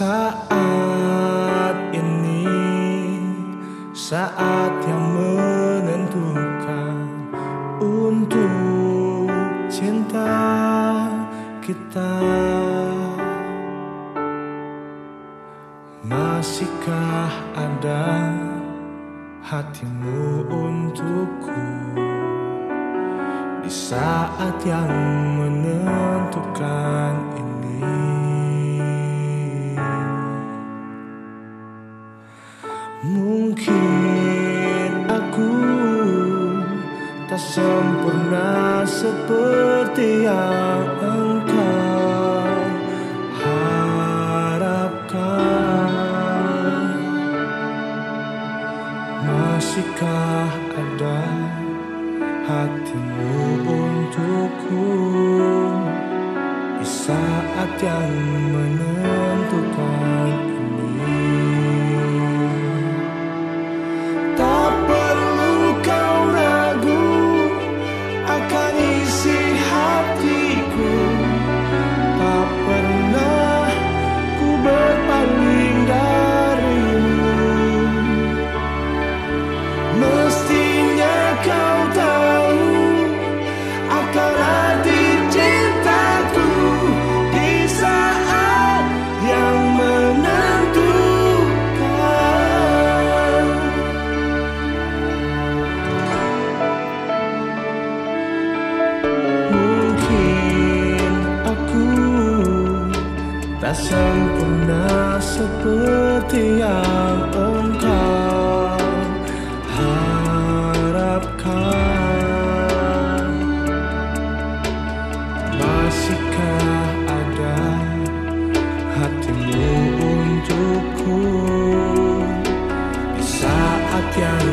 Saat ini Saat yang menentukan Untuk cinta kita. Masihkah ada hatimu untukku? Di saat yang menentukan Mungkin aku tak sempurna seperti yang engkau harapkan. Masihkah ada hatimu untukku? Di saat yang menentukan Tak sempurna seperti yang engkau harapkan. Masihkah ada hatimu untukku? Di saat yang